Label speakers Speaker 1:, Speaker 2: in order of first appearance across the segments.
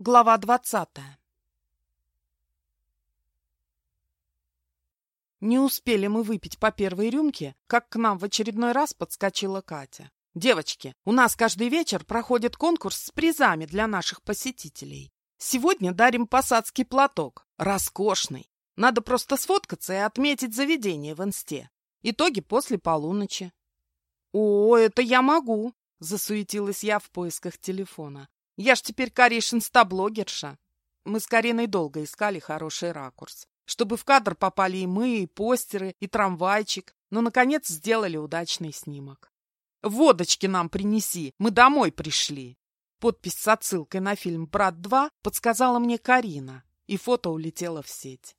Speaker 1: Глава двадцатая Не успели мы выпить по первой рюмке, как к нам в очередной раз подскочила Катя. «Девочки, у нас каждый вечер проходит конкурс с призами для наших посетителей. Сегодня дарим посадский платок. Роскошный. Надо просто сфоткаться и отметить заведение в инсте. Итоги после полуночи». «О, это я могу!» — засуетилась я в поисках телефона. Я ж теперь Кариш инстаблогерша. Мы с Кариной долго искали хороший ракурс, чтобы в кадр попали и мы, и постеры, и трамвайчик, но, наконец, сделали удачный снимок. «Водочки нам принеси, мы домой пришли!» Подпись с отсылкой на фильм «Брат 2» подсказала мне Карина, и фото улетело в сеть.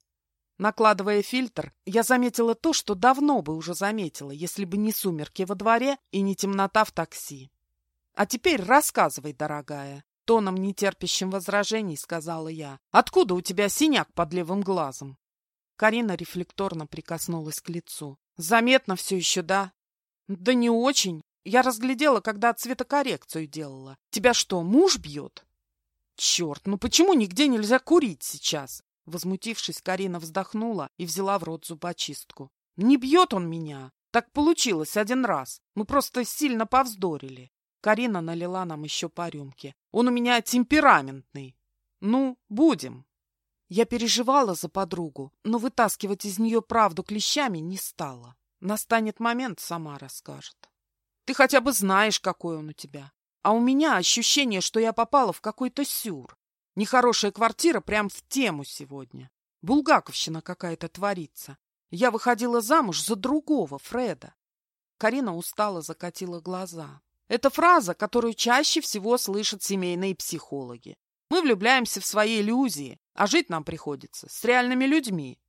Speaker 1: Накладывая фильтр, я заметила то, что давно бы уже заметила, если бы не сумерки во дворе и не темнота в такси. А теперь рассказывай, дорогая, Тоном, нетерпящим возражений, сказала я. «Откуда у тебя синяк под левым глазом?» Карина рефлекторно прикоснулась к лицу. «Заметно все еще, да?» «Да не очень. Я разглядела, когда цветокоррекцию делала. Тебя что, муж бьет?» «Черт, ну почему нигде нельзя курить сейчас?» Возмутившись, Карина вздохнула и взяла в рот зубочистку. «Не бьет он меня. Так получилось один раз. Мы просто сильно повздорили. Карина налила нам еще по рюмке. «Он у меня темпераментный. Ну, будем». Я переживала за подругу, но вытаскивать из нее правду клещами не стала. Настанет момент, сама расскажет. Ты хотя бы знаешь, какой он у тебя. А у меня ощущение, что я попала в какой-то сюр. Нехорошая квартира прям в тему сегодня. Булгаковщина какая-то творится. Я выходила замуж за другого Фреда. Карина устало закатила глаза. Это фраза, которую чаще всего слышат семейные психологи. Мы влюбляемся в свои иллюзии, а жить нам приходится с реальными людьми.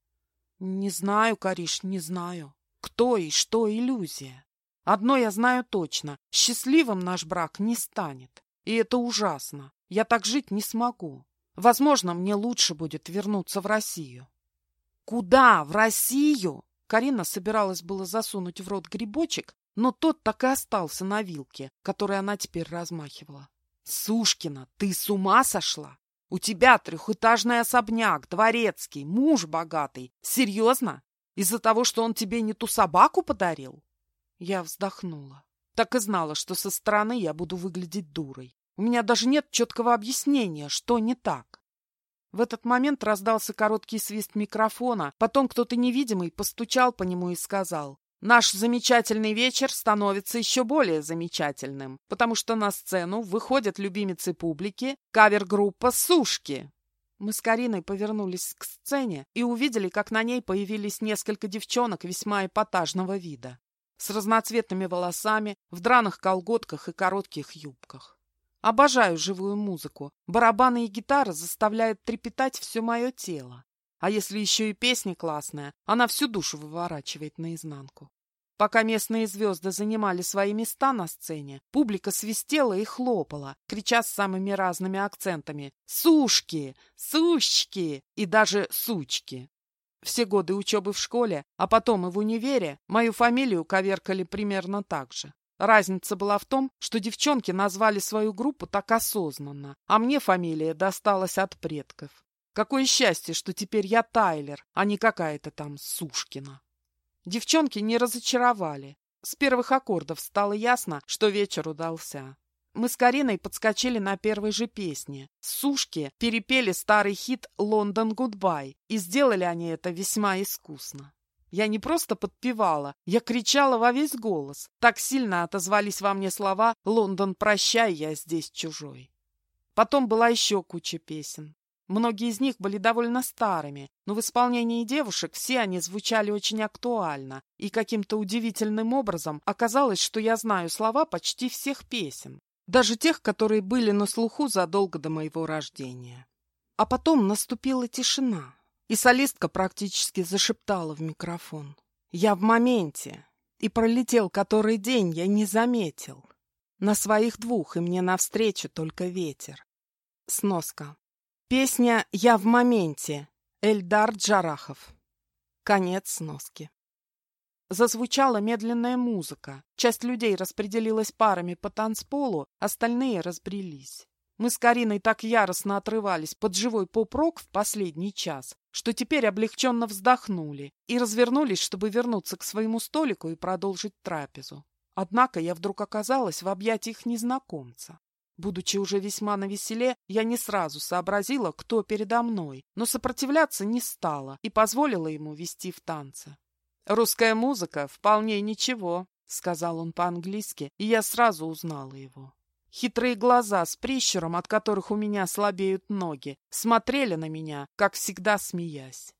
Speaker 1: Не знаю, Кариш, не знаю. Кто и что иллюзия? Одно я знаю точно. Счастливым наш брак не станет. И это ужасно. Я так жить не смогу. Возможно, мне лучше будет вернуться в Россию. Куда? В Россию? Карина собиралась было засунуть в рот грибочек, но тот так и остался на вилке, которой она теперь размахивала. «Сушкина, ты с ума сошла? У тебя трехэтажный особняк, дворецкий, муж богатый. Серьезно? Из-за того, что он тебе не ту собаку подарил?» Я вздохнула. Так и знала, что со стороны я буду выглядеть дурой. У меня даже нет четкого объяснения, что не так. В этот момент раздался короткий свист микрофона, потом кто-то невидимый постучал по нему и сказал Наш замечательный вечер становится еще более замечательным, потому что на сцену выходят любимицы публики, кавер-группа «Сушки». Мы с Кариной повернулись к сцене и увидели, как на ней появились несколько девчонок весьма эпатажного вида, с разноцветными волосами, в драных колготках и коротких юбках. Обожаю живую музыку. Барабаны и гитара заставляют трепетать все мое тело. А если еще и песня классная, она всю душу выворачивает наизнанку. Пока местные звезды занимали свои места на сцене, публика свистела и хлопала, крича с самыми разными акцентами «Сушки! Сущки!» и даже «Сучки!». Все годы учебы в школе, а потом и в универе, мою фамилию коверкали примерно так же. Разница была в том, что девчонки назвали свою группу так осознанно, а мне фамилия досталась от предков. Какое счастье, что теперь я Тайлер, а не какая-то там Сушкина. Девчонки не разочаровали. С первых аккордов стало ясно, что вечер удался. Мы с Кариной подскочили на первой же песне. Сушки перепели старый хит «Лондон Гудбай», и сделали они это весьма искусно. Я не просто подпевала, я кричала во весь голос. Так сильно отозвались во мне слова «Лондон, прощай, я здесь чужой». Потом была еще куча песен. Многие из них были довольно старыми, но в исполнении девушек все они звучали очень актуально, и каким-то удивительным образом оказалось, что я знаю слова почти всех песен, даже тех, которые были на слуху задолго до моего рождения. А потом наступила тишина, и солистка практически зашептала в микрофон. «Я в моменте, и пролетел который день, я не заметил. На своих двух, и мне навстречу только ветер». Сноска. Песня «Я в моменте» Эльдар Джарахов. Конец сноски. Зазвучала медленная музыка. Часть людей распределилась парами по танцполу, остальные разбрелись. Мы с Кариной так яростно отрывались под живой поп-рок в последний час, что теперь облегченно вздохнули и развернулись, чтобы вернуться к своему столику и продолжить трапезу. Однако я вдруг оказалась в объятиях незнакомца. Будучи уже весьма навеселе, я не сразу сообразила, кто передо мной, но сопротивляться не стала и позволила ему вести в танце. «Русская музыка вполне ничего», — сказал он по-английски, и я сразу узнала его. Хитрые глаза с прищуром, от которых у меня слабеют ноги, смотрели на меня, как всегда смеясь.